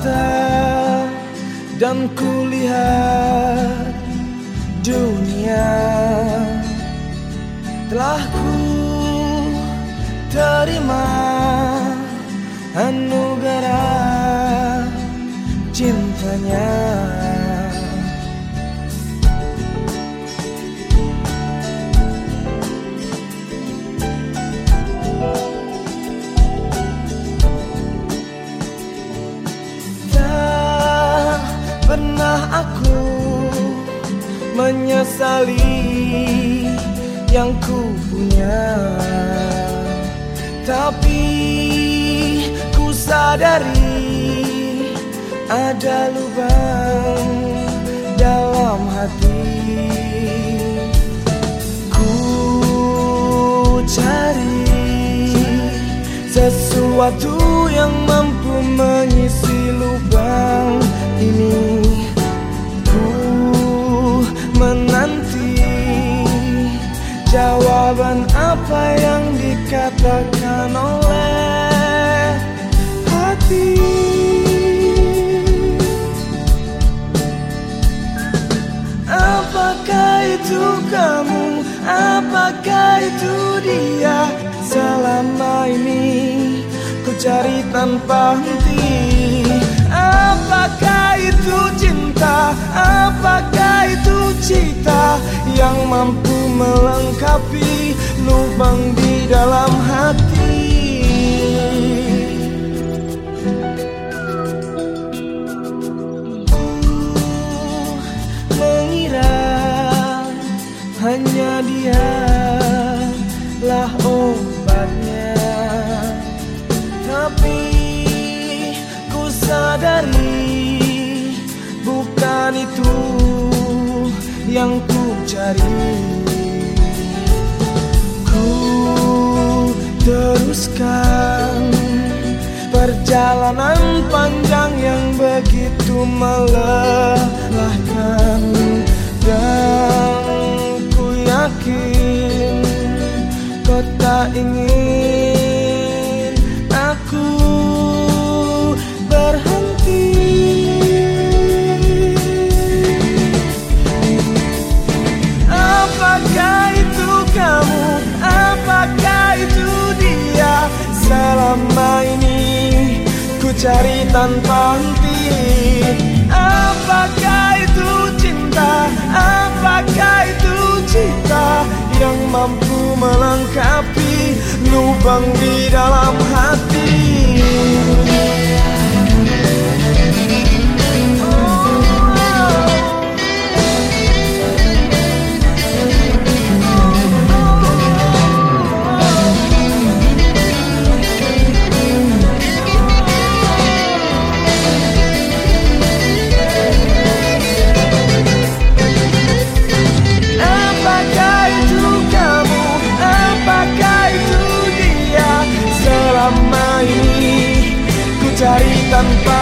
mata dan kulihat dunia telah ku terima anugerah cintanya. Menyesali yang ku punya. Tapi ku sadari ada lubang dalam hati. Ku cari sesuatu yang jawaban apa yang dikatakan oleh hati Apakah itu kamu? Apakah itu dia? Selama ini ku cari tanpa henti Apakah itu cinta? Apakah itu cita Yang mampu melengkapi lubang di dalam hati. Mengira hanya dia lah obatnya. Tapi ku sadari bukan itu yang ku cari teruskan. Perjalanan panjang yang begitu melelahkan. Dan ku yakin kau tak ingin cari tanpa henti Apakah itu cinta? Apakah itu cita Yang mampu melengkapi lubang di dalam cari tanpa